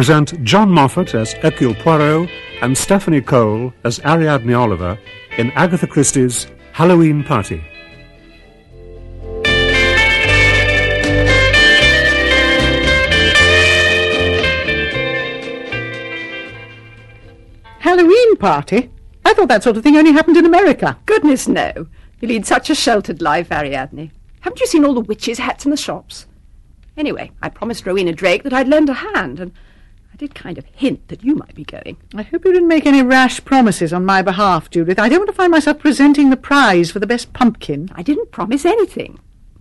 we present John Moffat as Hercule Poirot and Stephanie Cole as Ariadne Oliver in Agatha Christie's Halloween Party. Halloween party? I thought that sort of thing only happened in America. Goodness, no. You lead such a sheltered life, Ariadne. Haven't you seen all the witches' hats in the shops? Anyway, I promised Rowena Drake that I'd lend a hand, and I did kind of hint that you might be going. I hope you didn't make any rash promises on my behalf, Judith. I don't want to find myself presenting the prize for the best pumpkin. I didn't promise anything.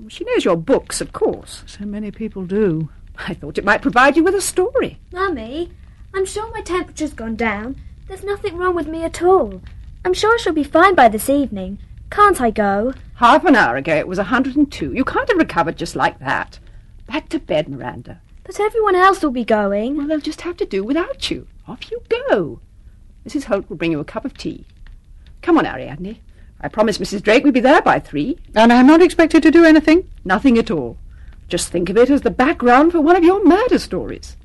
She knows your books, of course. So many people do. I thought it might provide you with a story. Ah, Mummy, I'm sure my temperature's gone down. There's nothing wrong with me at all. I'm sure I shall be fine by this evening. Can't I go? Half an hour ago it was a 102. You can't have recovered just like that. Back to bed, Miranda. But everyone else will be going. Well, they'll just have to do without you. Off you go. Mrs. Holt will bring you a cup of tea. Come on, Ariadne. I promised Mrs. Drake we'd be there by three. And I'm not expected to do anything? Nothing at all. Just think of it as the background for one of your murder stories.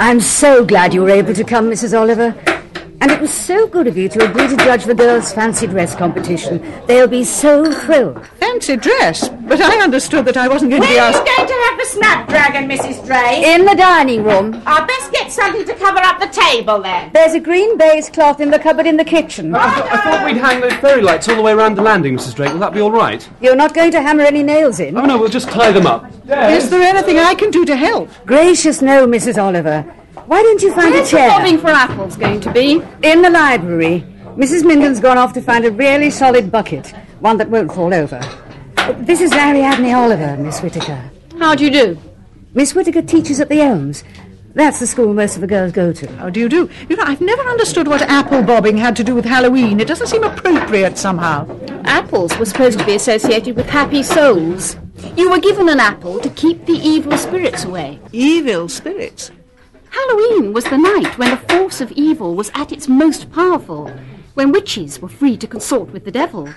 I'm so glad you were able to come, Mrs. Oliver. And it was so good of you to agree to judge the girls' fancy dress competition. They'll be so thrilled. Fancy dress? But I understood that I wasn't going to be Where are you going to have the snapdragon, Mrs. Drake? In the dining room. I'll best get something to cover up the table then. There's a green baize cloth in the cupboard in the kitchen. I, thought- I thought we'd hang those fairy lights all the way around the landing, Mrs. Drake. Will that be all right? You're not going to hammer any nails in? Oh, no, we'll just tie them up. Is there anything I can do to help? Gracious no, Mrs. Oliver. Why don't you find a chair? Bobbing for apples going to be. In the library. Mrs. Minden's gone off to find a really solid bucket, one that won't fall over. This is Ariadne Oliver, Miss Whittaker. How do you do? Miss Whittaker teaches at the Elms. That's the school most of the girls go to. How do you do? You know, I've never understood what apple bobbing had to do with Halloween. It doesn't seem appropriate somehow. Apples were supposed to be associated with happy souls. You were given an apple to keep the evil spirits away. Evil spirits. Halloween was the night when the force of evil was at its most powerful, when witches were free to consort with the devil.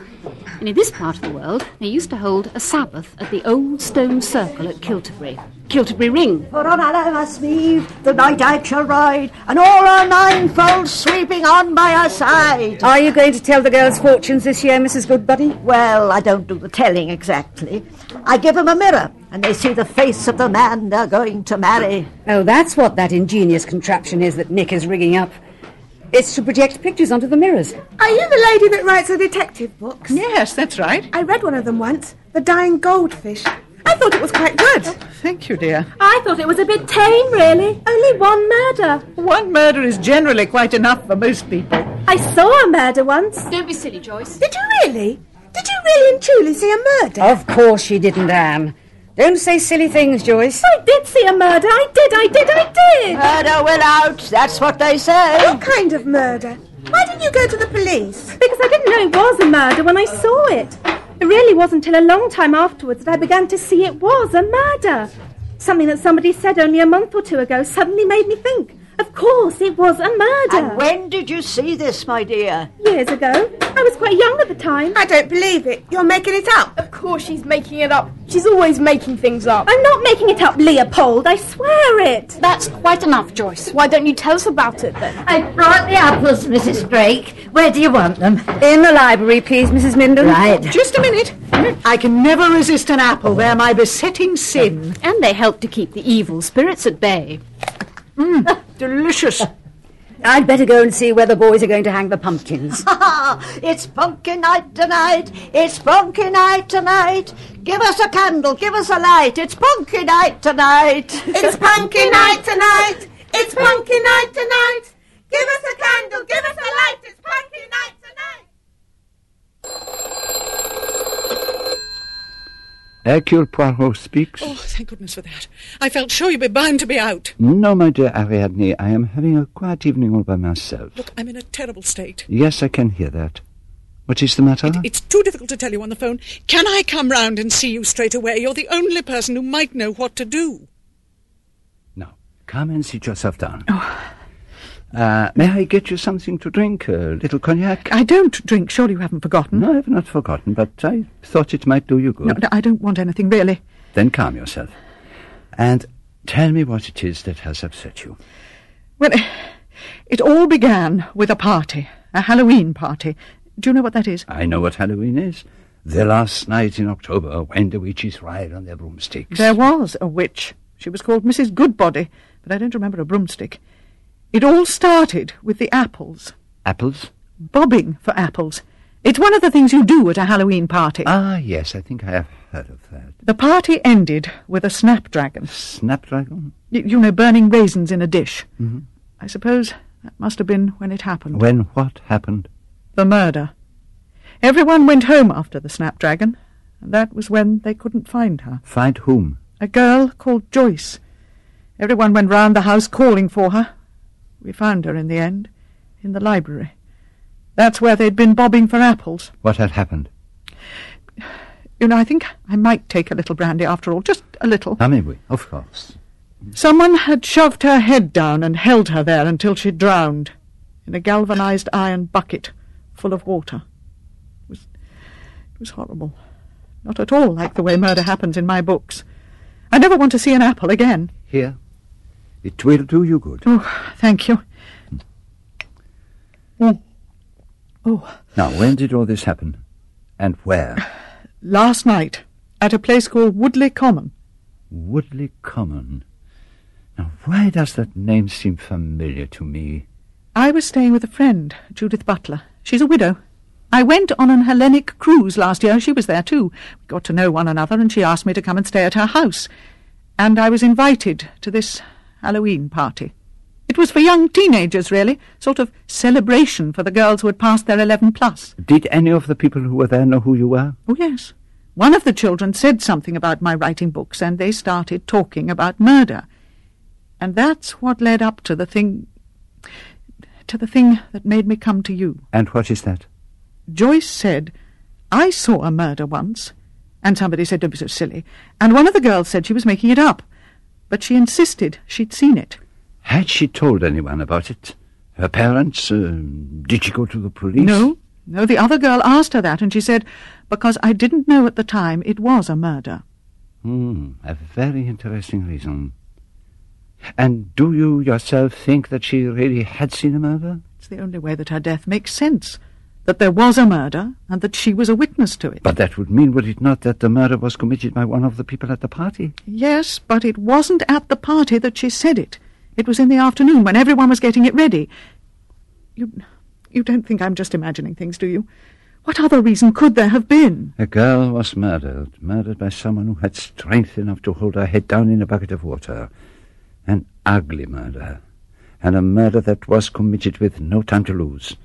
And in this part of the world, they used to hold a Sabbath at the old stone circle at Kilterbury. Kilterbury Ring. For on Alamas Eve, the night I shall ride, and all our ninefold sweeping on by our side. Are you going to tell the girls' fortunes this year, Mrs. Goodbody? Well, I don't do the telling exactly. I give them a mirror, and they see the face of the man they're going to marry. Oh, that's what that ingenious contraption is that Nick is rigging up. It's to project pictures onto the mirrors. Are you the lady that writes the detective books? Yes, that's right. I read one of them once, The Dying Goldfish. I thought it was quite good. Thank you, dear. I thought it was a bit tame, really. Only one murder. One murder is generally quite enough for most people. I saw a murder once. Don't be silly, Joyce. Did you really? Did you really and truly see a murder? Of course she didn't, Anne. Don't say silly things, Joyce. I did see a murder. I did, I did, I did. Murder will out, that's what they say. What kind of murder? Why didn't you go to the police? Because I didn't know it was a murder when I saw it. It really wasn't until a long time afterwards that I began to see it was a murder. Something that somebody said only a month or two ago suddenly made me think. Of course, it was a murder. And when did you see this, my dear? Years ago. I was quite young at the time. I don't believe it. You're making it up. Of course she's making it up. She's always making things up. I'm not making it up, Leopold. I swear it. That's quite enough, Joyce. Why don't you tell us about it then? I brought the apples, Mrs. Drake. Where do you want them? In the library, please, Mrs. Minden. Right. Just a minute. I can never resist an apple. They're my besetting sin. And they help to keep the evil spirits at bay. Mm. Delicious. I'd better go and see where the boys are going to hang the pumpkins. it's pumpkin night tonight. It's pumpkin night tonight. Give us a candle, give us a light. It's pumpkin night tonight. It's pumpkin night tonight. It's pumpkin night tonight. Give us a candle, give us a light. It's pumpkin night tonight. Hercule Poirot speaks. Oh, thank goodness for that. I felt sure you'd be bound to be out. No, my dear Ariadne, I am having a quiet evening all by myself. Look, I'm in a terrible state. Yes, I can hear that. What is the matter? It's too difficult to tell you on the phone. Can I come round and see you straight away? You're the only person who might know what to do. No. Come and sit yourself down. Oh, Uh, may I get you something to drink? A little cognac? I don't drink. Surely you haven't forgotten. No, I have not forgotten, but I thought it might do you good. No, no, I don't want anything, really. Then calm yourself. And tell me what it is that has upset you. Well, it all began with a party, a Halloween party. Do you know what that is? I know what Halloween is. The last night in October when the witches ride on their broomsticks. There was a witch. She was called Mrs. Goodbody, but I don't remember a broomstick. It all started with the apples. Apples? Bobbing for apples. It's one of the things you do at a Halloween party. Ah, yes, I think I have heard of that. The party ended with a snapdragon. Snapdragon? Y- you know, burning raisins in a dish. Mhm. I suppose that must have been when it happened. When what happened? The murder. Everyone went home after the snapdragon, and that was when they couldn't find her. Find whom? A girl called Joyce. Everyone went round the house calling for her. We found her in the end, in the library. That's where they'd been bobbing for apples. What had happened? You know, I think I might take a little brandy after all, just a little. I mean, we, of course. Someone had shoved her head down and held her there until she drowned in a galvanized iron bucket full of water. It was, it was horrible. Not at all like the way murder happens in my books. I never want to see an apple again. Here. It will do you good. Oh, thank you. Mm. Oh, Now, when did all this happen? And where? last night at a place called Woodleigh Common. Woodleigh Common. Now, why does that name seem familiar to me? I was staying with a friend, Judith Butler. She's a widow. I went on an Hellenic cruise last year. She was there too. We got to know one another, and she asked me to come and stay at her house. And I was invited to this Halloween party. It was for young teenagers, really, sort of celebration for the girls who had passed their 11 plus. Did any of the people who were there know who you were? Oh, yes. One of the children said something about my writing books, and they started talking about murder. And that's what led up to the thing. to the thing that made me come to you. And what is that? Joyce said, I saw a murder once. And somebody said, don't be so silly. And one of the girls said she was making it up. But she insisted she'd seen it. Had she told anyone about it? Her parents? Uh, did she go to the police? No, no, the other girl asked her that, and she said, because I didn't know at the time it was a murder. Hmm, a very interesting reason. And do you yourself think that she really had seen a murder? It's the only way that her death makes sense. That there was a murder, and that she was a witness to it. But that would mean, would it not, that the murder was committed by one of the people at the party? Yes, but it wasn't at the party that she said it. It was in the afternoon when everyone was getting it ready. You, you don't think I'm just imagining things, do you? What other reason could there have been? A girl was murdered, murdered by someone who had strength enough to hold her head down in a bucket of water. An ugly murder, and a murder that was committed with no time to lose.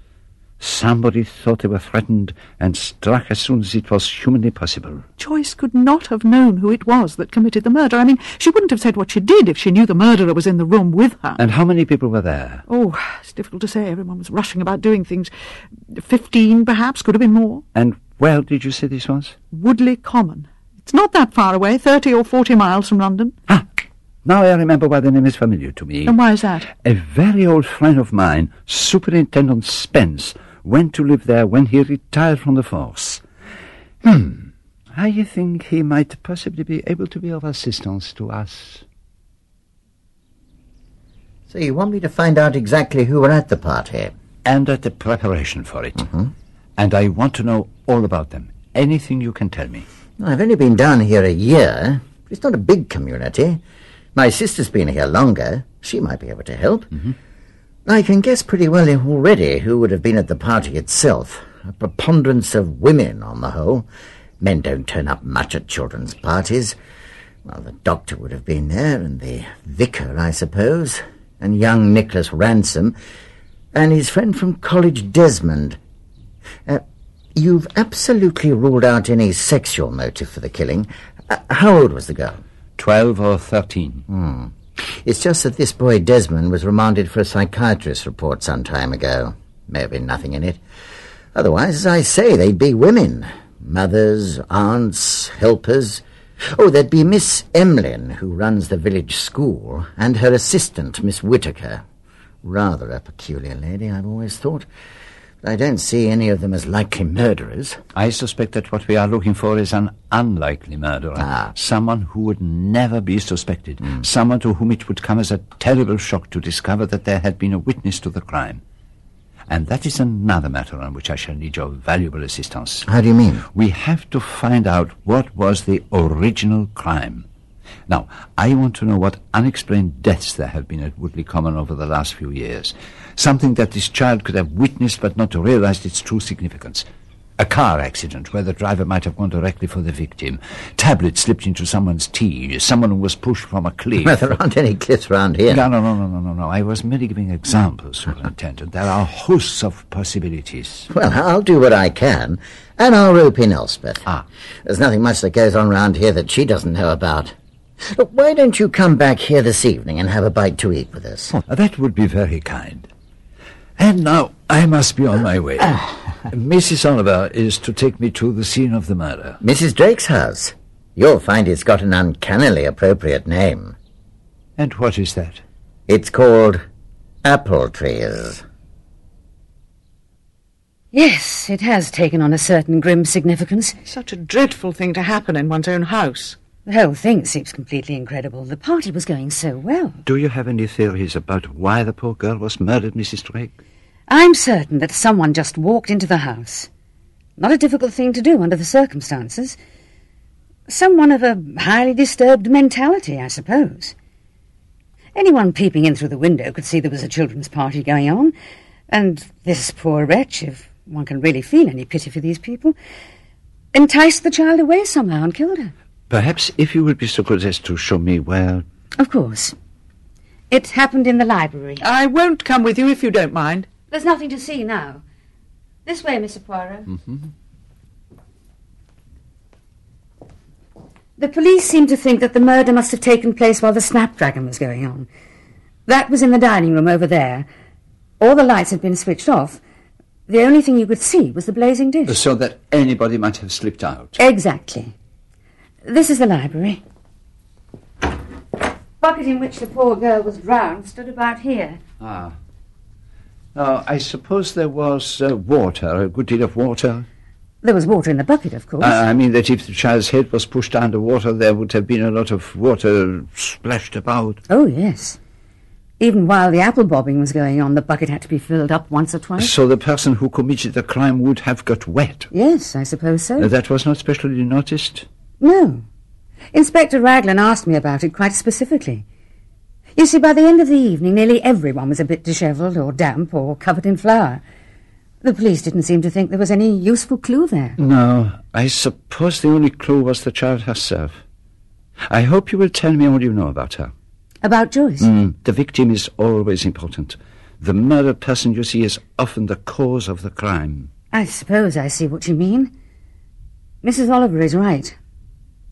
Somebody thought they were threatened and struck as soon as it was humanly possible. Joyce could not have known who it was that committed the murder. I mean, she wouldn't have said what she did if she knew the murderer was in the room with her. And how many people were there? Oh, it's difficult to say. Everyone was rushing about doing things. Fifteen, perhaps, could have been more. And where did you say this was? Woodleigh Common. It's not that far away, thirty or forty miles from London. Ah, now I remember why the name is familiar to me. And why is that? A very old friend of mine, Superintendent Spence, went to live there when he retired from the force. Hmm. I think he might possibly be able to be of assistance to us. So you want me to find out exactly who were at the party? And at the preparation for it. And I want to know all about them. Anything you can tell me. I've only been down here a year. It's not a big community. My sister's been here longer. She might be able to help. I can guess pretty well already who would have been at the party itself. A preponderance of women, on the whole. Men don't turn up much at children's parties. Well, the doctor would have been there, and the vicar, I suppose, and young Nicholas Ransom, and his friend from college, Desmond. Uh, you've absolutely ruled out any sexual motive for the killing. Uh, how old was the girl? Twelve or thirteen. Hmm. It's just that this boy Desmond was remanded for a psychiatrist's report some time ago. May have been nothing in it. Otherwise, as I say, they'd be women. Mothers, aunts, helpers. Oh, there'd be Miss Emlyn, who runs the village school, and her assistant, Miss Whittaker. Rather a peculiar lady, I've always thought. I don't see any of them as likely murderers. I suspect that what we are looking for is an unlikely murderer. Ah. Someone who would never be suspected. Someone to whom it would come as a terrible shock to discover that there had been a witness to the crime. And that is another matter on which I shall need your valuable assistance. How do you mean? We have to find out what was the original crime. Now, I want to know what unexplained deaths there have been at Woodleigh Common over the last few years. Something that this child could have witnessed but not realized its true significance. A car accident where the driver might have gone directly for the victim. Tablets slipped into someone's tea. Someone who was pushed from a cliff. Well, there aren't any cliffs round here. No, no, no, no, no, no, no. I was merely giving examples, Superintendent. There are hosts of possibilities. Well, I'll do what I can, and I'll rope in Elspeth. Ah. There's nothing much that goes on round here that she doesn't know about. Look, why don't you come back here this evening and have a bite to eat with us? Oh, that would be very kind. And now I must be on my way. Ah. Mrs. Oliver is to take me to the scene of the murder. Mrs. Drake's house. You'll find it's got an uncannily appropriate name. And what is that? It's called Apple Trees. Yes, it has taken on a certain grim significance. Such a dreadful thing to happen in one's own house. The whole thing seems completely incredible. The party was going so well. Do you have any theories about why the poor girl was murdered, Mrs. Drake? I'm certain that someone just walked into the house. Not a difficult thing to do under the circumstances. Someone of a highly disturbed mentality, I suppose. Anyone peeping in through the window could see there was a children's party going on, and this poor wretch, if one can really feel any pity for these people, enticed the child away somehow and killed her. Perhaps if you would be so good as to show me where. Of course. It happened in the library. I won't come with you if you don't mind. There's nothing to see now. This way, Mr. Poirot. Mm-hmm. The police seem to think that the murder must have taken place while the Snapdragon was going on. That was in the dining room over there. All the lights had been switched off. The only thing you could see was the blazing dish. So that anybody might have slipped out. Exactly. This is the library. bucket in which the poor girl was drowned stood about here. Ah. Now, I suppose there was uh, water, a good deal of water. There was water in the bucket, of course. I I mean that if the child's head was pushed under water, there would have been a lot of water splashed about. Oh, yes. Even while the apple bobbing was going on, the bucket had to be filled up once or twice. So the person who committed the crime would have got wet. Yes, I suppose so. Uh, that was not specially noticed. No. Inspector Raglan asked me about it quite specifically. You see, by the end of the evening, nearly everyone was a bit dishevelled or damp or covered in flour. The police didn't seem to think there was any useful clue there. No, I suppose the only clue was the child herself. I hope you will tell me all you know about her. About Joyce? Mm, the victim is always important. The murdered person you see is often the cause of the crime. I suppose I see what you mean. Mrs. Oliver is right.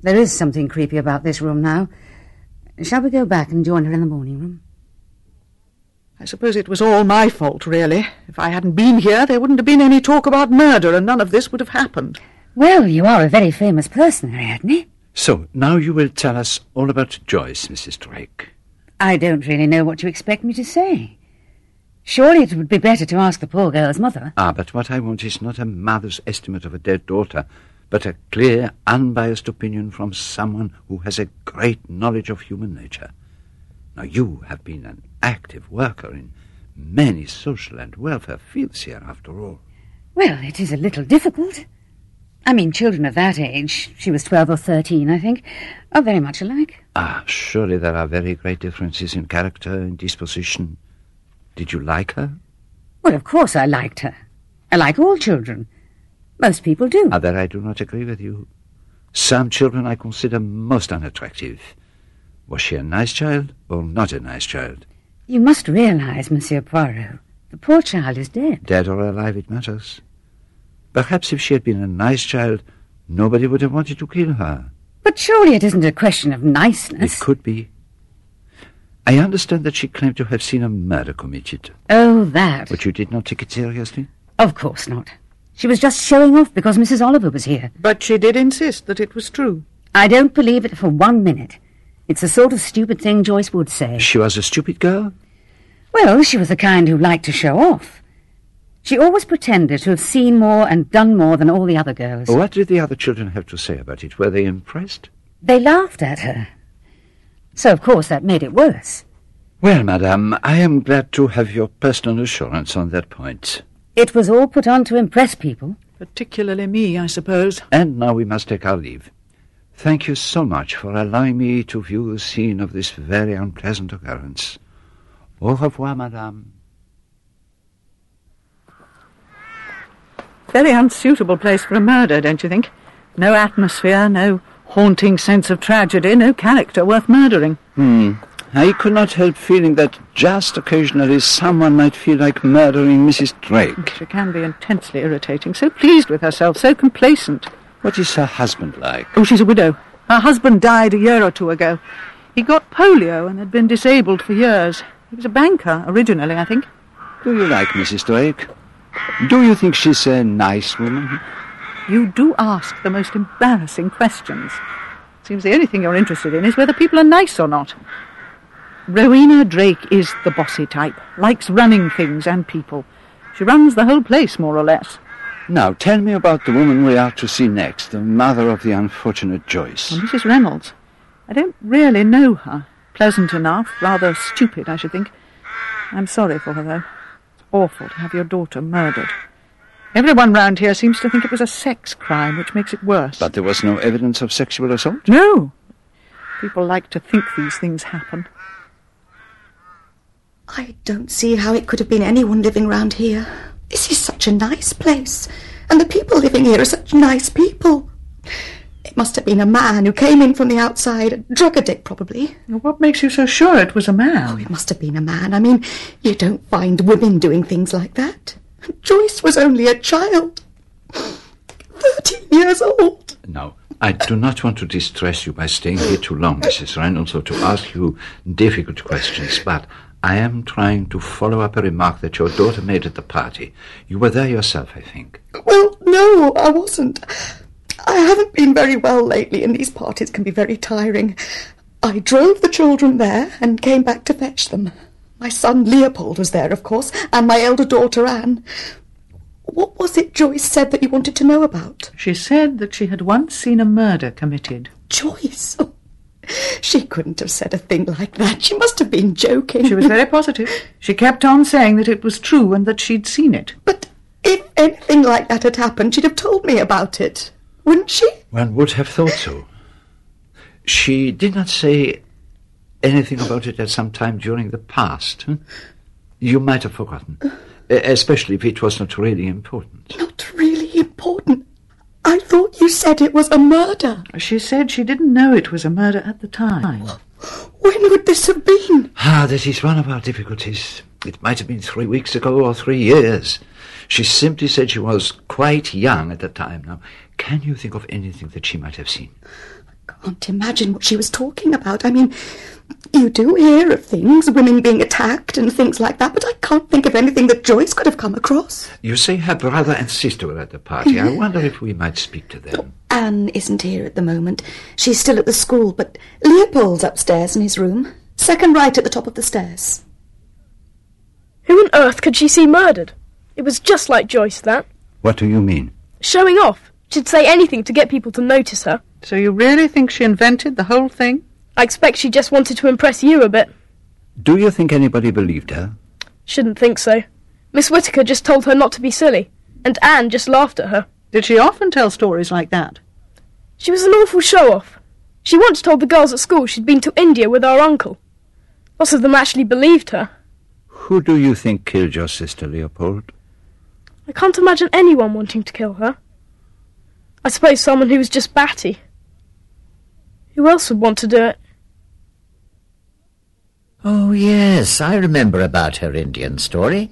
There is something creepy about this room now. Shall we go back and join her in the morning room? I suppose it was all my fault, really. If I hadn't been here, there wouldn't have been any talk about murder, and none of this would have happened. Well, you are a very famous person, Ariadne. So, now you will tell us all about Joyce, Mrs. Drake. I don't really know what you expect me to say. Surely it would be better to ask the poor girl's mother. Ah, but what I want is not a mother's estimate of a dead daughter, but a clear, unbiased opinion from someone who has a great knowledge of human nature. Now, you have been an active worker in many social and welfare fields here, after all. Well, it is a little difficult. I mean, children of that age, she was 12 or 13, I think, are very much alike. Ah, surely there are very great differences in character and disposition. Did you like her? Well, of course I liked her. I like all children. Most people do. Ah, there I do not agree with you. Some children I consider most unattractive. Was she a nice child or not a nice child? You must realize, Monsieur Poirot, the poor child is dead. Dead or alive, it matters. Perhaps if she had been a nice child, nobody would have wanted to kill her. But surely it isn't a question of niceness. It could be. I understand that she claimed to have seen a murder committed. Oh, that. But you did not take it seriously? Of course not. She was just showing off because Mrs. Oliver was here. But she did insist that it was true. I don't believe it for one minute. It's the sort of stupid thing Joyce would say. She was a stupid girl? Well, she was the kind who liked to show off. She always pretended to have seen more and done more than all the other girls. What did the other children have to say about it? Were they impressed? They laughed at her. So, of course, that made it worse. Well, madame, I am glad to have your personal assurance on that point. It was all put on to impress people. Particularly me, I suppose. And now we must take our leave. Thank you so much for allowing me to view the scene of this very unpleasant occurrence. Au revoir, madame. Very unsuitable place for a murder, don't you think? No atmosphere, no haunting sense of tragedy, no character worth murdering. Hmm. I could not help feeling that just occasionally someone might feel like murdering Mrs. Drake. She can be intensely irritating, so pleased with herself, so complacent. What is her husband like? Oh, she's a widow. Her husband died a year or two ago. He got polio and had been disabled for years. He was a banker, originally, I think. Do you like Mrs. Drake? Do you think she's a nice woman? You do ask the most embarrassing questions. Seems the only thing you're interested in is whether people are nice or not. Rowena Drake is the bossy type, likes running things and people. She runs the whole place, more or less. Now, tell me about the woman we are to see next, the mother of the unfortunate Joyce. Well, Mrs. Reynolds. I don't really know her. Pleasant enough, rather stupid, I should think. I'm sorry for her, though. It's awful to have your daughter murdered. Everyone round here seems to think it was a sex crime, which makes it worse. But there was no evidence of sexual assault? No. People like to think these things happen. I don't see how it could have been anyone living round here. This is such a nice place, and the people living here are such nice people. It must have been a man who came in from the outside, a drug addict probably. What makes you so sure it was a man? Oh, it must have been a man. I mean, you don't find women doing things like that. Joyce was only a child. Thirteen years old. No, I do not want to distress you by staying here too long, Mrs. Reynolds, or to ask you difficult questions, but I am trying to follow up a remark that your daughter made at the party. You were there yourself, I think. Well, no, I wasn't. I haven't been very well lately, and these parties can be very tiring. I drove the children there and came back to fetch them. My son Leopold was there, of course, and my elder daughter Anne. What was it Joyce said that you wanted to know about? She said that she had once seen a murder committed. Joyce? Oh, she couldn't have said a thing like that. She must have been joking. She was very positive. She kept on saying that it was true and that she'd seen it. But if anything like that had happened, she'd have told me about it. Wouldn't she? One would have thought so. She did not say anything about it at some time during the past. Hmm? You might have forgotten, especially if it was not really important. Not really important. I thought you said it was a murder. She said she didn't know it was a murder at the time. When would this have been? Ah, this is one of our difficulties. It might have been three weeks ago or three years. She simply said she was quite young at the time. Now, can you think of anything that she might have seen? I can't imagine what she was talking about. I mean, you do hear of things, women being attacked and things like that, but I can't think of anything that Joyce could have come across. You say her brother and sister were at the party. I mm-hmm. wonder if we might speak to them. Anne isn't here at the moment. She's still at the school, but Leopold's upstairs in his room. Second right at the top of the stairs. Who on earth could she see murdered? It was just like Joyce, that. What do you mean? Showing off. She'd say anything to get people to notice her. So you really think she invented the whole thing? I expect she just wanted to impress you a bit. Do you think anybody believed her? Shouldn't think so. Miss Whittaker just told her not to be silly, and Anne just laughed at her. Did she often tell stories like that? She was an awful show-off. She once told the girls at school she'd been to India with our uncle. Lots of them actually believed her. Who do you think killed your sister, Leopold? I can't imagine anyone wanting to kill her. I suppose someone who was just batty. Who else would want to do it? Oh, yes, I remember about her Indian story.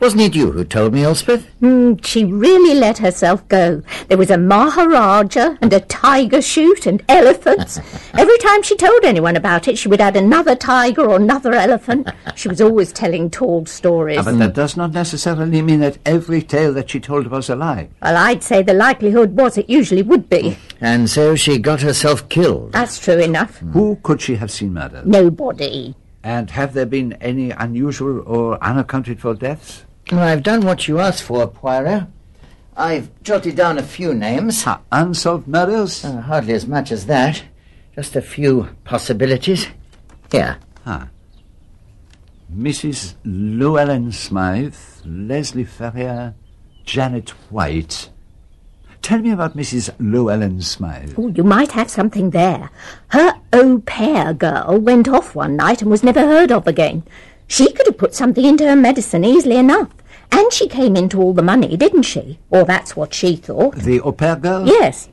Wasn't it you who told me, Elspeth? Mm, she really let herself go. There was a Maharaja and a tiger shoot and elephants. Every time she told anyone about it, she would add another tiger or another elephant. She was always telling tall stories. Ah, but that does not necessarily mean that every tale that she told was a lie. Well, I'd say the likelihood was it usually would be. And so she got herself killed. That's true enough. Who could she have seen murdered? Nobody. And have there been any unusual or unaccounted for deaths? Well, I've done what you asked for, Poirot. I've jotted down a few names. Ah, unsolved murders? Uh, hardly as much as that. Just a few possibilities. Here. Ah. Mrs. Llewellyn Smythe, Leslie Ferrier, Janet White. Tell me about Mrs. Llewellyn Smythe. Oh, you might have something there. Her au pair girl went off one night and was never heard of again. She could have put something into her medicine easily enough. And she came into all the money, didn't she? Or that's what she thought. The au pair girl? Yes.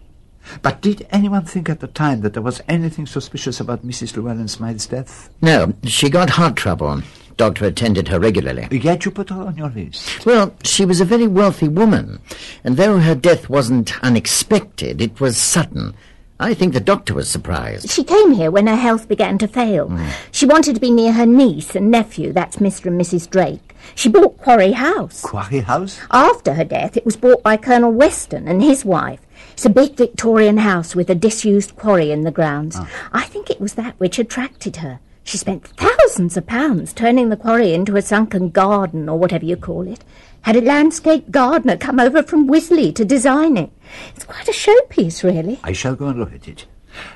But did anyone think at the time that there was anything suspicious about Mrs. Llewellyn Smythe's death? No, she got heart trouble. Doctor attended her regularly. Yet you put her on your list. Well, she was a very wealthy woman, and though her death wasn't unexpected, it was sudden. I think the doctor was surprised. She came here when her health began to fail. Hmm. She wanted to be near her niece and nephew, that's Mr. and Mrs. Drake. She bought Quarry House. Quarry House? After her death, it was bought by Colonel Weston and his wife. It's a big Victorian house with a disused quarry in the grounds. Ah. I think it was that which attracted her. She spent thousands of pounds turning the quarry into a sunken garden, or whatever you call it. Had a landscape gardener come over from Wisley to design it. It's quite a showpiece, really. I shall go and look at it.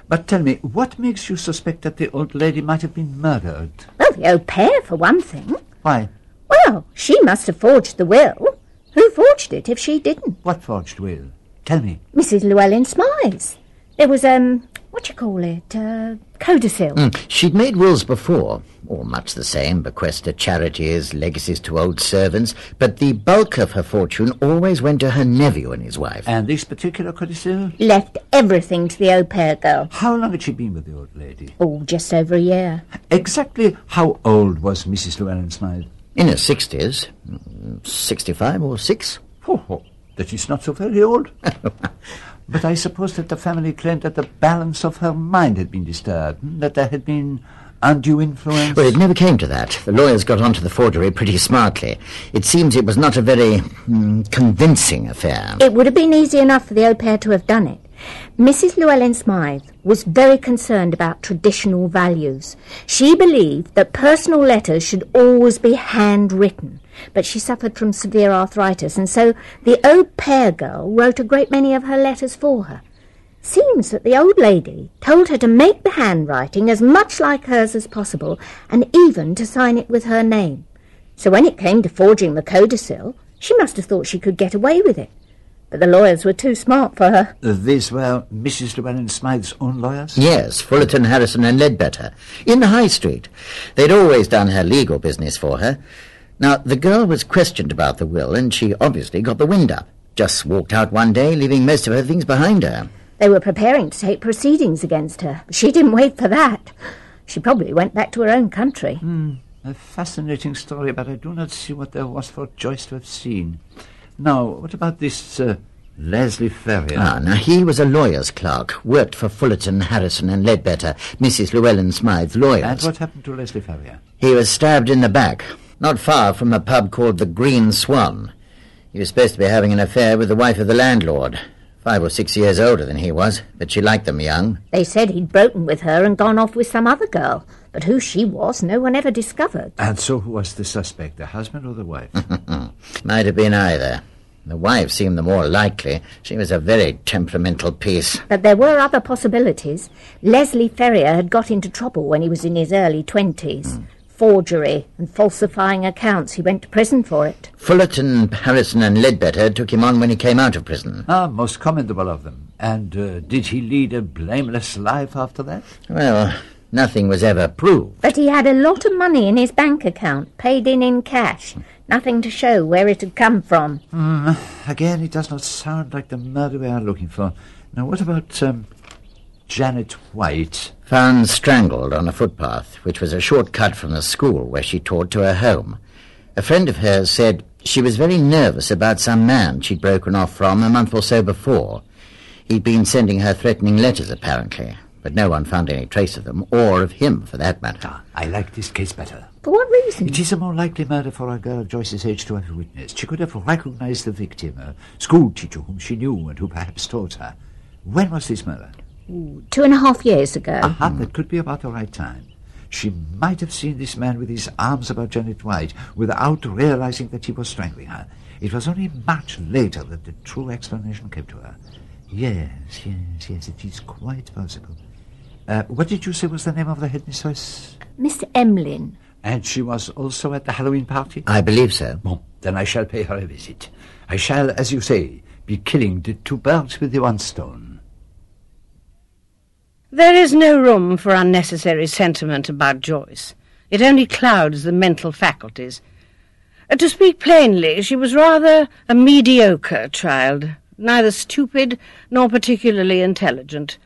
But tell me, what makes you suspect that the old lady might have been murdered? Well, the au pair, for one thing. Why? Well, she must have forged the will. Who forged it if she didn't? What forged will? Tell me. Mrs. Llewellyn Smythes. There was, um, what you call it, uh, codicil. Mm, She'd made wills before, all much the same, bequests to charities, legacies to old servants, but the bulk of her fortune always went to her nephew and his wife. And this particular codicil? Left everything to the au pair girl. How long had she been with the old lady? Oh, just over a year. Exactly how old was Mrs. Llewellyn Smythe? In her sixties, mm, sixty-five or six. Oh, oh, that is not so very old. but I suppose that the family claimed that the balance of her mind had been disturbed, hmm, that there had been undue influence. Well, it never came to that. The lawyers got onto the forgery pretty smartly. It seems it was not a very mm, convincing affair. It would have been easy enough for the au pair to have done it. Mrs. Llewellyn Smythe was very concerned about traditional values. She believed that personal letters should always be handwritten, but she suffered from severe arthritis, and so the au pair girl wrote a great many of her letters for her. Seems that the old lady told her to make the handwriting as much like hers as possible, and even to sign it with her name. So when it came to forging the codicil, she must have thought she could get away with it. But the lawyers were too smart for her. These were Mrs. Llewellyn Smythe's own lawyers? Yes, Fullerton, Harrison, and Ledbetter. In the High Street. They'd always done her legal business for her. Now, the girl was questioned about the will, and she obviously got the wind up. Just walked out one day, leaving most of her things behind her. They were preparing to take proceedings against her. She didn't wait for that. She probably went back to her own country. Hmm, a fascinating story, but I do not see what there was for Joyce to have seen. Now, what about this uh, Leslie Ferrier? Ah, now he was a lawyer's clerk, worked for Fullerton, Harrison, and Ledbetter, Mrs. Llewellyn Smythe's lawyers. And what happened to Leslie Ferrier? He was stabbed in the back, not far from a pub called the Green Swan. He was supposed to be having an affair with the wife of the landlord. Five or six years older than he was, but she liked them young. They said he'd broken with her and gone off with some other girl, but who she was, no one ever discovered. And so who was the suspect, the husband or the wife? Might have been either. The wife seemed the more likely. She was a very temperamental piece. But there were other possibilities. Leslie Ferrier had got into trouble when he was in his early twenties. Hmm. Forgery and falsifying accounts. He went to prison for it. Fullerton, Harrison, and Ledbetter took him on when he came out of prison. ah, most commendable of them. And uh, did he lead a blameless life after that? Well, nothing was ever proved. But he had a lot of money in his bank account, paid in in cash. Nothing to show where it had come from. Hmm, again, it does not sound like the murder we are looking for. Now, what about um, Janet White? Found strangled on a footpath, which was a short cut from the school where she taught to her home. A friend of hers said she was very nervous about some man she'd broken off from a month or so before. He'd been sending her threatening letters, apparently, but no one found any trace of them, or of him, for that matter. Ah, I like this case better. For what reason? It is a more likely murder for a girl of Joyce's age to have witnessed. She could have recognized the victim, a school teacher whom she knew and who perhaps taught her. When was this murder? Two and a half years ago. Aha, that could be about the right time. She might have seen this man with his arms about Janet White without realizing that he was strangling her. It was only much later that the true explanation came to her. Yes, yes, yes, it is quite possible. Uh, what did you say was the name of the headmistress? Miss Emlyn. And she was also at the Halloween party? I believe so. Bon, then I shall pay her a visit. I shall, as you say, be killing the two birds with the one stone. There is no room for unnecessary sentiment about Joyce. It only clouds the mental faculties. Uh, to speak plainly, she was rather a mediocre child, neither stupid nor particularly intelligent.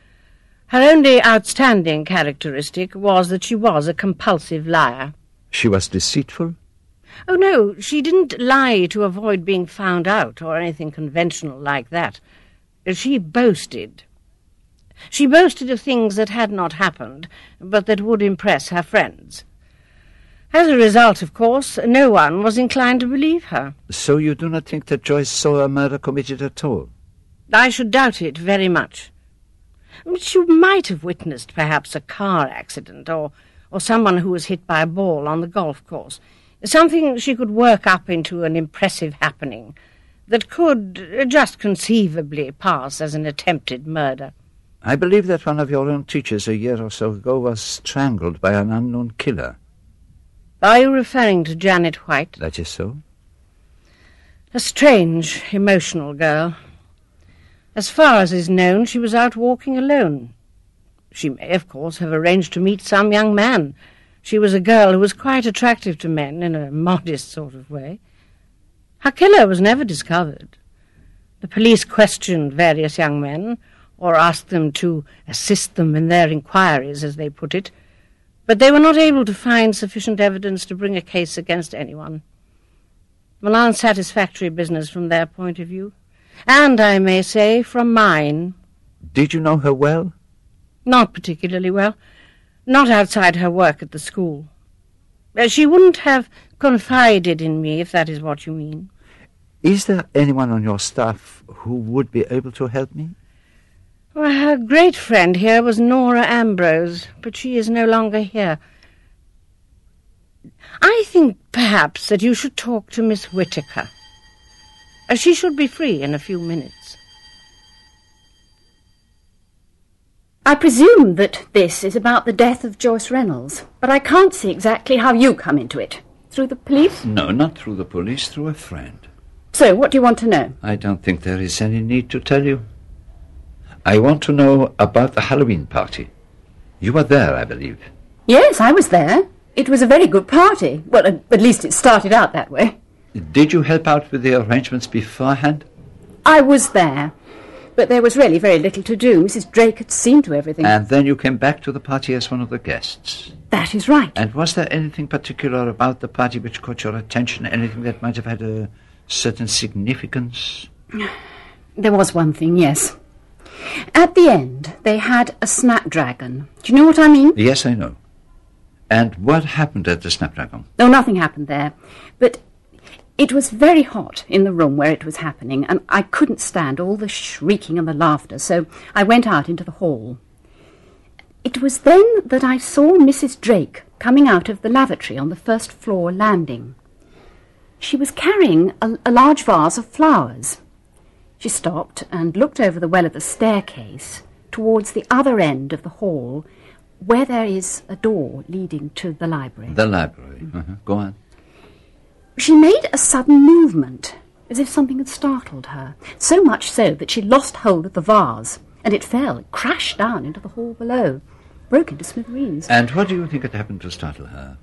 Her only outstanding characteristic was that she was a compulsive liar. She was deceitful? Oh, no, she didn't lie to avoid being found out or anything conventional like that. She boasted. She boasted of things that had not happened, but that would impress her friends. As a result, of course, no one was inclined to believe her. So you do not think that Joyce saw a murder committed at all? I should doubt it very much. She might have witnessed, perhaps, a car accident, or, or someone who was hit by a ball on the golf course. Something she could work up into an impressive happening that could, just conceivably, pass as an attempted murder. I believe that one of your own teachers a year or so ago was strangled by an unknown killer. Are you referring to Janet White? That is so. A strange, emotional girl. As far as is known, she was out walking alone. She may, of course, have arranged to meet some young man. She was a girl who was quite attractive to men in a modest sort of way. Her killer was never discovered. The police questioned various young men, or asked them to assist them in their inquiries, as they put it, but they were not able to find sufficient evidence to bring a case against anyone. An unsatisfactory business from their point of view and, I may say, from mine. Did you know her well? Not particularly well. Not outside her work at the school. Uh, she wouldn't have confided in me, if that is what you mean. Is there anyone on your staff who would be able to help me? Well, her great friend here was Nora Ambrose, but she is no longer here. I think, perhaps, that you should talk to Miss Whittaker. Uh, she should be free in a few minutes. I presume that this is about the death of Joyce Reynolds, but I can't see exactly how you come into it. Through the police? No, not through the police, through a friend. So, what do you want to know? I don't think there is any need to tell you. I want to know about the Halloween party. You were there, I believe. Yes, I was there. It was a very good party. Well, at, least it started out that way. Did you help out with the arrangements beforehand? I was there, but there was really very little to do. Mrs. Drake had seen to everything. And then you came back to the party as one of the guests. That is right. And was there anything particular about the party which caught your attention? Anything that might have had a certain significance? There was one thing, yes. At the end, they had a snapdragon. Do you know what I mean? Yes, I know. And what happened at the snapdragon? No, nothing happened there. But it was very hot in the room where it was happening, and I couldn't stand all the shrieking and the laughter, so I went out into the hall. It was then that I saw Mrs. Drake coming out of the lavatory on the first floor landing. She was carrying a, a large vase of flowers. She stopped and looked over the well of the staircase towards the other end of the hall, where there is a door leading to the library. The library. Uh-huh. Go on. She made a sudden movement, as if something had startled her, so much so that she lost hold of the vase, and it fell, it crashed down into the hall below, broke into smithereens. And what do you think had happened to startle her?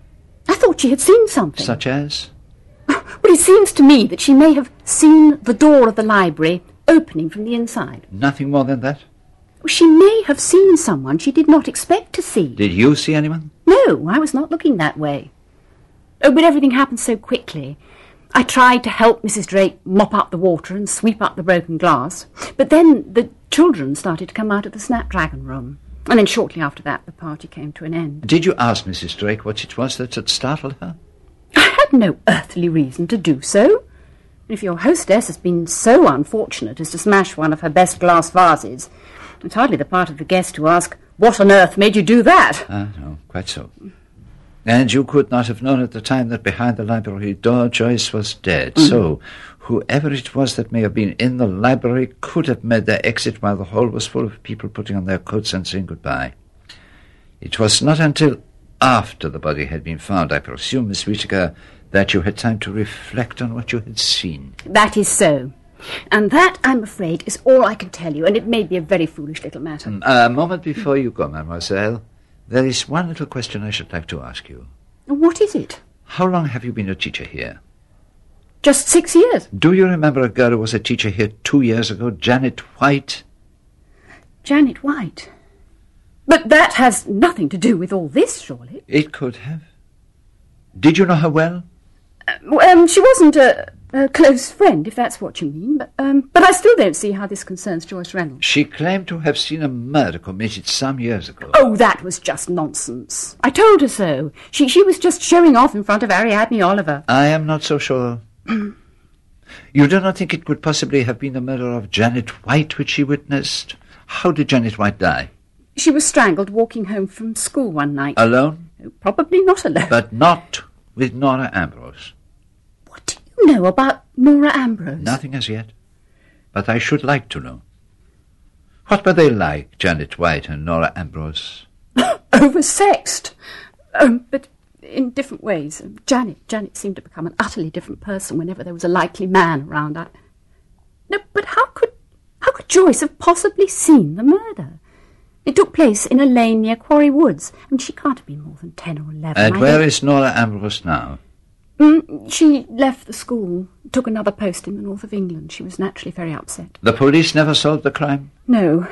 I thought she had seen something. Such as? Well, it seems to me that she may have seen the door of the library opening from the inside. Nothing more than that? She may have seen someone she did not expect to see. Did you see anyone? No, I was not looking that way. Oh, but everything happened so quickly. I tried to help Mrs. Drake mop up the water and sweep up the broken glass, but then the children started to come out of the Snapdragon room. And then shortly after that, the party came to an end. Did you ask Mrs. Drake what it was that had startled her? I had no earthly reason to do so. If your hostess has been so unfortunate as to smash one of her best glass vases, it's hardly the part of the guest to ask, What on earth made you do that? Ah, no, quite so. And you could not have known at the time that behind the library door Joyce was dead. Mm. So, whoever it was that may have been in the library could have made their exit while the hall was full of people putting on their coats and saying goodbye. It was not until after the body had been found, I presume, Miss Whittaker, that you had time to reflect on what you had seen. That is so. And that, I'm afraid, is all I can tell you, and it may be a very foolish little matter. Mm, A moment before you go, mademoiselle, there is one little question I should like to ask you. What is it? How long have you been a teacher here? Just six years. Do you remember a girl who was a teacher here two years ago, Janet White? Janet White. But that has nothing to do with all this, surely. It could have. Did you know her well? Um, she wasn't a, a close friend, if that's what you mean. But, um, but I still don't see how this concerns Joyce Reynolds. She claimed to have seen a murder committed some years ago. Oh, that was just nonsense. I told her so. She, she was just showing off in front of Ariadne Oliver. I am not so sure. you do not think it could possibly have been the murder of Janet White which she witnessed? How did Janet White die? She was strangled walking home from school one night. Alone? Probably not alone. But not with Nora Ambrose. Know about Nora Ambrose? Nothing as yet. But I should like to know. What were they like, Janet White and Nora Ambrose? Oversexed. Um, but in different ways. Janet, Janet seemed to become an utterly different person whenever there was a likely man around. I... No, but how could how could Joyce have possibly seen the murder? It took place in a lane near Quarry Woods. Mean, she can't have been more than ten or eleven. And I where don't- is Nora Ambrose now? Mm, she left the school, took another post in the north of England. She was naturally very upset. The police never solved the crime? No.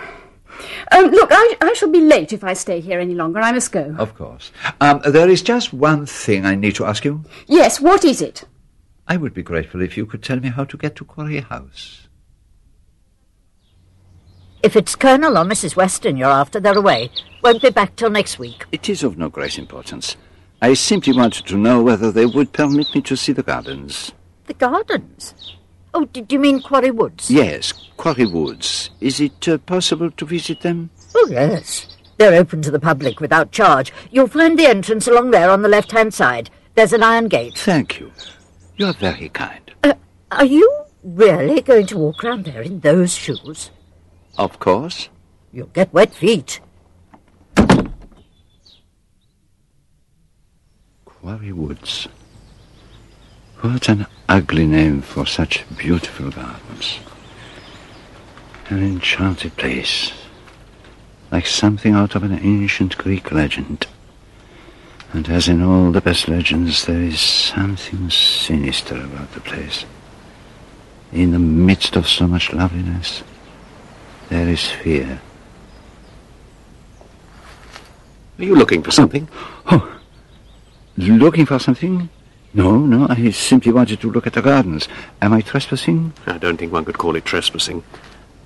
Um, look, I, I shall be late if I stay here any longer. I must go. Of course. Um, there is just one thing I need to ask you. Yes, what is it? I would be grateful if you could tell me how to get to Quarry House. If it's Colonel or Mrs. Weston you're after, they're away. Won't be back till next week. It is of no great importance. I simply wanted to know whether they would permit me to see the gardens. The gardens? Oh, do you mean Quarry Woods? Yes, Quarry Woods. Is it uh, possible to visit them? Oh, yes. They're open to the public without charge. You'll find the entrance along there on the left-hand side. There's an iron gate. Thank you. You're very kind. Uh, are you really going to walk round there in those shoes? Of course. You'll get wet feet. Quarry Woods. What an ugly name for such beautiful gardens. An enchanted place. Like something out of an ancient Greek legend. And as in all the best legends, there is something sinister about the place. In the midst of so much loveliness, there is fear. Are you looking for something? Oh, oh looking for something? No, no, I simply wanted to look at the gardens. Am I trespassing? I don't think one could call it trespassing.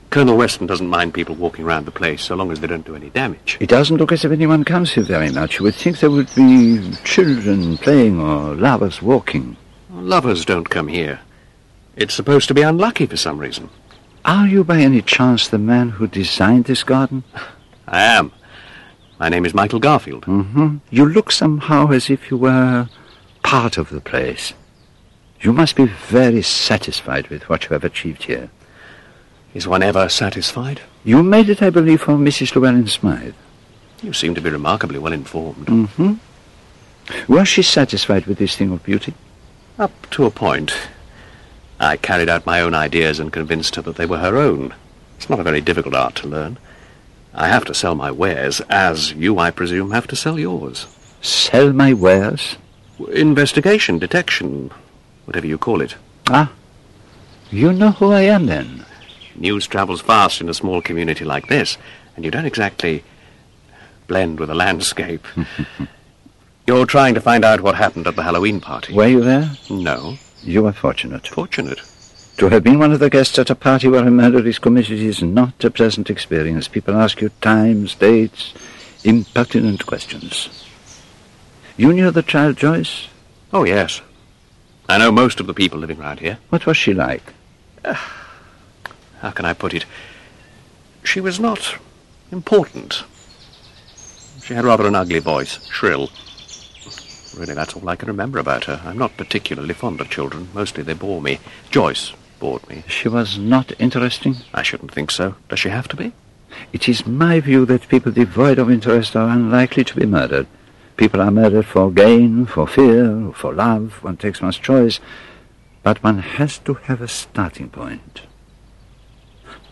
Colonel Weston doesn't mind people walking round the place so long as they don't do any damage. It doesn't look as if anyone comes here very much. You would think there would be children playing or lovers walking. Lovers don't come here. It's supposed to be unlucky for some reason. Are you by any chance the man who designed this garden? I am. My name is Michael Garfield. Mm-hmm. You look somehow as if you were part of the place. You must be very satisfied with what you have achieved here. Is one ever satisfied? You made it, I believe, for Mrs. Llewellyn Smythe. You seem to be remarkably well informed. Mm-hmm. Was she satisfied with this thing of beauty? Up to a point. I carried out my own ideas and convinced her that they were her own. It's not a very difficult art to learn. I have to sell my wares, as you, I presume, have to sell yours. Sell my wares? Investigation, detection, whatever you call it. Ah, you know who I am then? News travels fast in a small community like this, and you don't exactly blend with the landscape. You're trying to find out what happened at the Halloween party. Were you there? No. You are fortunate. Fortunate. To have been one of the guests at a party where a murder is committed is not a pleasant experience. People ask you times, dates, impertinent questions. You knew the child Joyce? Oh, yes. I know most of the people living round here. What was she like? Ah, how can I put it? She was not important. She had rather an ugly voice, shrill. Really, that's all I can remember about her. I'm not particularly fond of children. Mostly they bore me. Joyce bored me. She was not interesting? I shouldn't think so. Does she have to be? It is my view that people devoid of interest are unlikely to be murdered. People are murdered for gain, for fear, for love. One takes one's choice. But one has to have a starting point.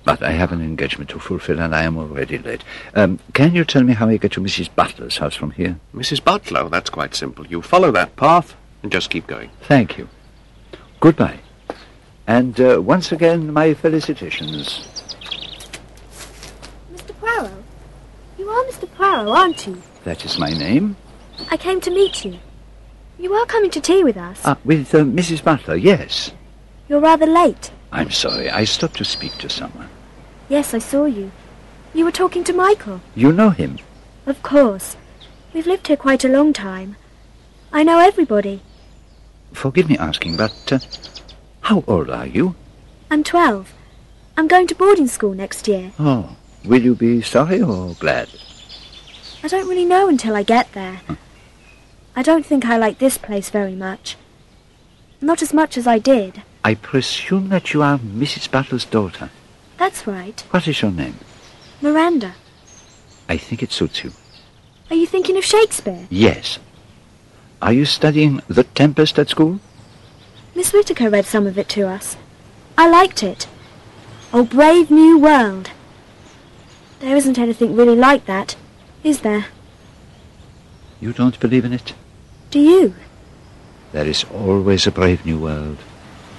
But I have an engagement to fulfill, and I am already late. Um, can you tell me how I get to Mrs. Butler's house from here? Mrs. Butler? That's quite simple. You follow that path and just keep going. Thank you. Goodbye. And uh, once again, my felicitations. Mr. Poirot? You are Mr. Poirot, aren't you? That is my name. I came to meet you. You are coming to tea with us. Ah, with uh, Mrs. Butler, yes. You're rather late. I'm sorry, I stopped to speak to someone. Yes, I saw you. You were talking to Michael. You know him? Of course. We've lived here quite a long time. I know everybody. Forgive me asking, but uh, how old are you? I'm twelve. I'm going to boarding school next year. Oh, will you be sorry or glad? I don't really know until I get there. I don't think I like this place very much. Not as much as I did. I presume that you are Mrs. Butler's daughter. That's right. What is your name? Miranda. I think it suits you. Are you thinking of Shakespeare? Yes. Are you studying The Tempest at school? Miss Whittaker read some of it to us. I liked it. Oh, brave new world. There isn't anything really like that, is there? You don't believe in it? Do you? There is always a brave new world.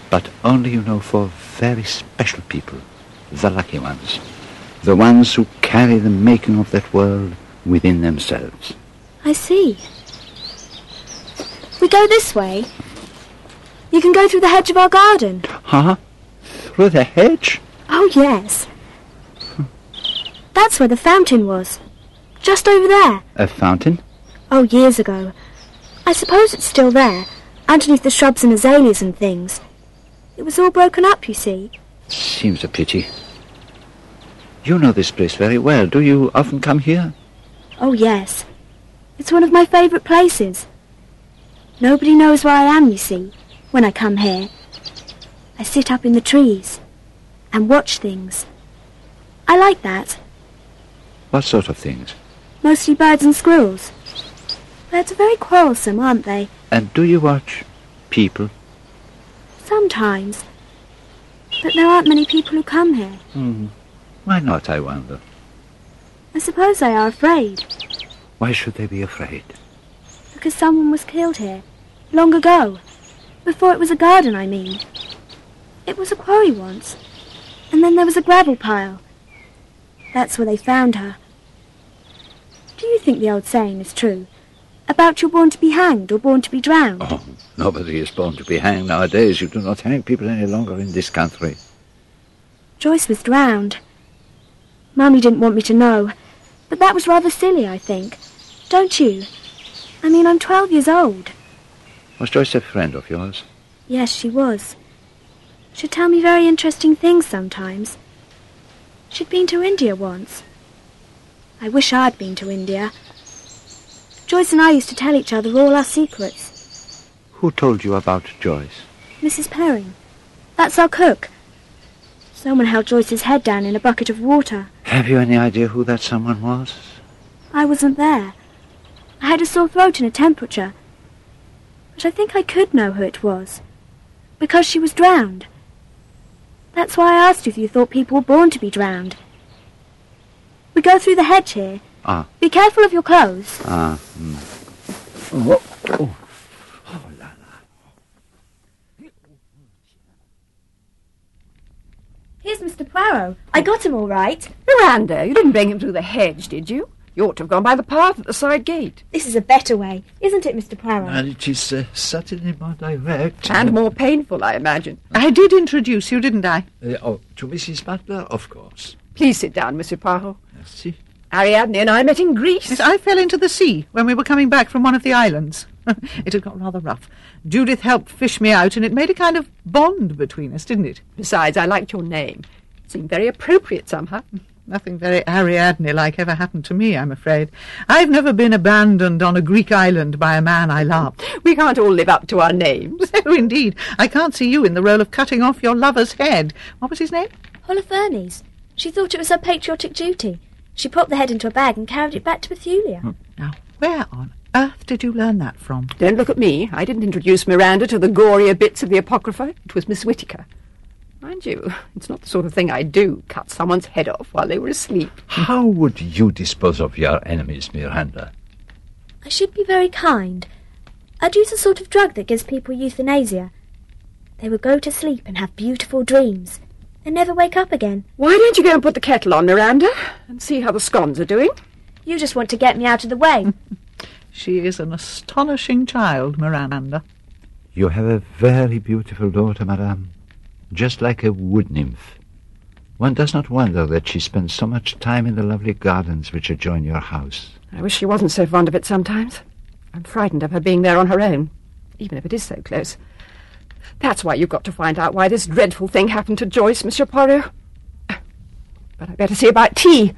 But only, you know, for very special people. The lucky ones. The ones who carry the making of that world within themselves. I see. We go this way. You can go through the hedge of our garden. Huh? Through the hedge? Oh, yes. That's where the fountain was. Just over there. A fountain? Oh, years ago. I suppose it's still there, underneath the shrubs and azaleas and things. It was all broken up, you see. Seems a pity. You know this place very well. Do you often come here? Oh, yes. It's one of my favourite places. Nobody knows where I am, you see, when I come here. I sit up in the trees and watch things. I like that. What sort of things? Mostly birds and squirrels. Birds are very quarrelsome, aren't they? And do you watch people? Sometimes. But there aren't many people who come here. Hmm. Why not, I wonder? I suppose they are afraid. Why should they be afraid? Because someone was killed here. Long ago. Before it was a garden, I mean. It was a quarry once. And then there was a gravel pile. That's where they found her. Do you think the old saying is true? About you're born to be hanged or born to be drowned? Oh, nobody is born to be hanged nowadays. You do not hang people any longer in this country. Joyce was drowned. Mummy didn't want me to know, but that was rather silly, I think. Don't you? I mean, I'm twelve years old. Was Joyce a friend of yours? Yes, she was. She'd tell me very interesting things sometimes. She'd been to India once. I wish I'd been to India. Joyce and I used to tell each other all our secrets. Who told you about Joyce? Mrs. Perring. That's our cook. Someone held Joyce's head down in a bucket of water. Have you any idea who that someone was? I wasn't there. I had a sore throat and a temperature. But I think I could know who it was. Because she was drowned. That's why I asked if you thought people were born to be drowned. We go through the hedge here. Ah. Be careful of your clothes. Ah. Mm. Oh, oh. Here's Mr. Poirot. I got him all right. Miranda, you didn't bring him through the hedge, did you? You ought to have gone by the path at the side gate. This is a better way, isn't it, Mr. Poirot? And it is uh, certainly more direct. And more painful, I imagine. I did introduce you, didn't I? Uh, oh, to Mrs. Butler, of course. Please sit down, Monsieur Poirot. Merci. Ariadne and I met in Greece. Yes, I fell into the sea when we were coming back from one of the islands. it had got rather rough. Judith helped fish me out, and it made a kind of bond between us, didn't it? Besides, I liked your name. It seemed very appropriate somehow. Nothing very Ariadne-like ever happened to me, I'm afraid. I've never been abandoned on a Greek island by a man I love. We can't all live up to our names. Oh, indeed. I can't see you in the role of cutting off your lover's head. What was his name? Holofernes. She thought it was her patriotic duty. She popped the head into a bag and carried it back to Bethulia. Hmm. Now, where on earth did you learn that from? Don't look at me. I didn't introduce Miranda to the gorier bits of the Apocrypha. It was Miss Whittaker. Mind you, it's not the sort of thing I do, cut someone's head off while they were asleep. How would you dispose of your enemies, Miranda? I should be very kind. I'd use a sort of drug that gives people euthanasia. They would go to sleep and have beautiful dreams, and never wake up again. Why don't you go and put the kettle on, Miranda, and see how the scones are doing? You just want to get me out of the way. She is an astonishing child, Miranda. You have a very beautiful daughter, madame, just like a wood nymph. One does not wonder that she spends so much time in the lovely gardens which adjoin your house. I wish she wasn't so fond of it sometimes. I'm frightened of her being there on her own, even if it is so close. That's why you've got to find out why this dreadful thing happened to Joyce, Monsieur Poirot. But I'd better see about tea.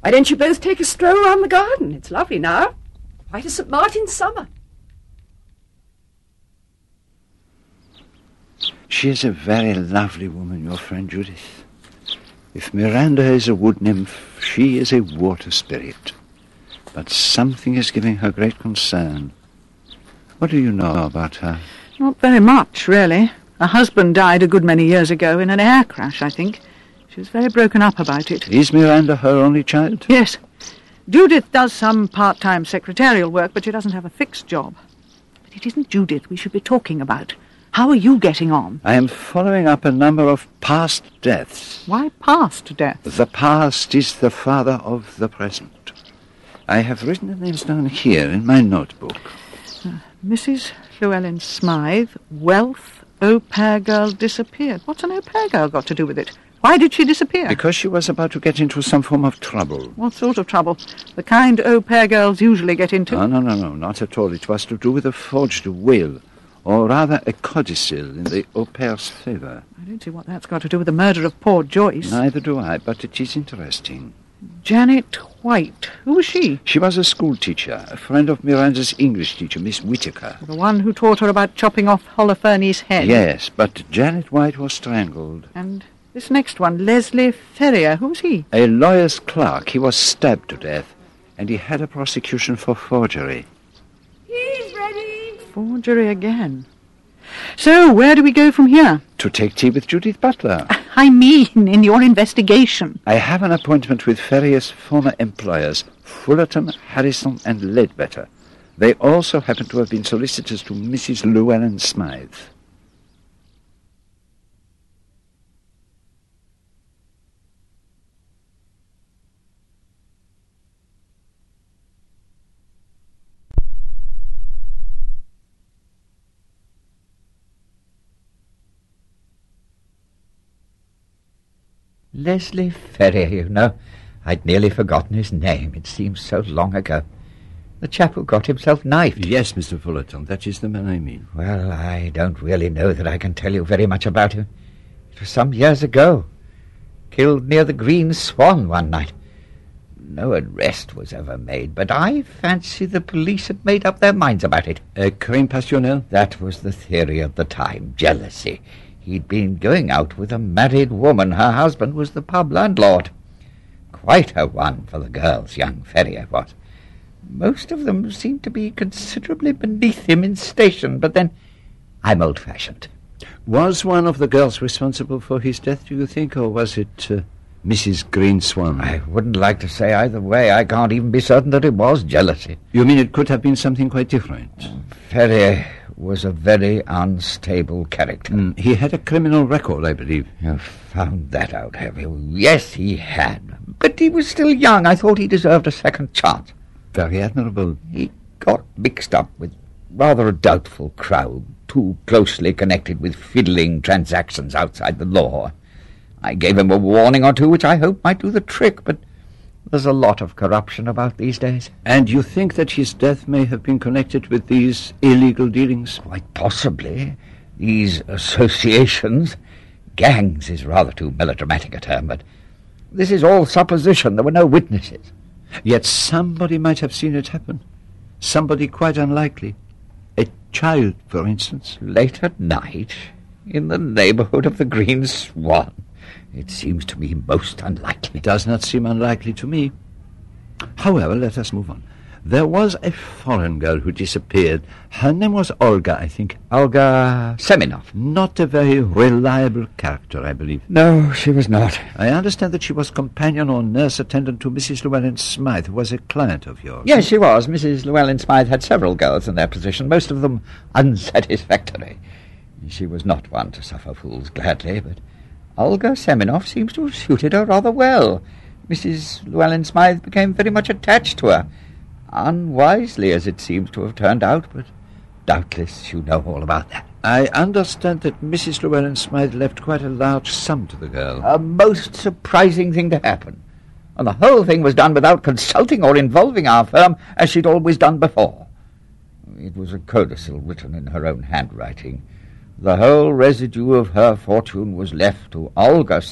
Why don't you both take a stroll around the garden? It's lovely now. Quite a St. Martin's summer. She is a very lovely woman, your friend Judith. If Miranda is a wood nymph, she is a water spirit. But something is giving her great concern. What do you know about her? Not very much, really. Her husband died a good many years ago in an air crash, I think. She was very broken up about it. Is Miranda her only child? Yes. Judith does some part-time secretarial work, but she doesn't have a fixed job. But it isn't Judith we should be talking about. How are you getting on? I am following up a number of past deaths. Why past deaths? The past is the father of the present. I have written the names down here in my notebook. Uh, Mrs. Llewellyn Smythe, wealth, au pair girl disappeared. What's an au pair girl got to do with it? Why did she disappear? Because she was about to get into some form of trouble. What sort of trouble? The kind au pair girls usually get into? No, no, no, no, not at all. It was to do with a forged will, or rather a codicil in the au pair's favour. I don't see what that's got to do with the murder of poor Joyce. Neither do I, but it is interesting. Janet White. Who was she? She was a school teacher, a friend of Miranda's English teacher, Miss Whittaker. The one who taught her about chopping off Holofernes' head. Yes, but Janet White was strangled. And this next one, Leslie Ferrier. Who's he? A lawyer's clerk. He was stabbed to death, and he had a prosecution for forgery. Forgery again. So, where do we go from here? To take tea with Judith Butler. I mean, in your investigation. I have an appointment with Ferrier's former employers, Fullerton, Harrison, and Leadbetter. They also happen to have been solicitors to Mrs. Llewellyn Smythe. Leslie Ferrier, you know. I'd nearly forgotten his name. It seems so long ago. The chap who got himself knifed. Yes, Mr. Fullerton, that is the man I mean. Well, I don't really know that I can tell you very much about him. It was some years ago. Killed near the Green Swan one night. No arrest was ever made, but I fancy the police had made up their minds about it. A crime passionnel? That was the theory of the time. Jealousy. He'd been going out with a married woman. Her husband was the pub landlord. Quite a one for the girls, young Ferrier was. Most of them seemed to be considerably beneath him in station, but then I'm old-fashioned. Was one of the girls responsible for his death, do you think, or was it uh, Mrs. Green Swan? I wouldn't like to say either way. I can't even be certain that it was jealousy. You mean it could have been something quite different? Ferrier was a very unstable character. Mm, he had a criminal record, I believe. You found that out, have you? Yes, he had. But he was still young. I thought he deserved a second chance. Very admirable. He got mixed up with rather a doubtful crowd, too closely connected with fiddling transactions outside the law. I gave him a warning or two, which I hope might do the trick, but there's a lot of corruption about these days. And you think that his death may have been connected with these illegal dealings? Quite possibly. These associations. Gangs is rather too melodramatic a term, but This is all supposition. There were no witnesses. Yet somebody might have seen it happen. Somebody quite unlikely. A child, for instance. Late at night, in the neighbourhood of the Green Swan. It seems to me most unlikely. It does not seem unlikely to me. However, let us move on. There was a foreign girl who disappeared. Her name was Olga, I think. Olga Seminov. Not a very reliable character, I believe. No, she was not. I understand that she was companion or nurse attendant to Mrs. Llewellyn Smythe, who was a client of yours. Yes, she was. Mrs. Llewellyn Smythe had several girls in their position, most of them unsatisfactory. She was not one to suffer fools gladly, but Olga Seminov seems to have suited her rather well. Mrs. Llewellyn Smythe became very much attached to her. Unwisely, as it seems to have turned out, but doubtless you know all about that. I understand that Mrs. Llewellyn Smythe left quite a large sum to the girl. A most surprising thing to happen. And the whole thing was done without consulting or involving our firm, as she'd always done before. It was a codicil written in her own handwriting. The whole residue of her fortune was left to Olga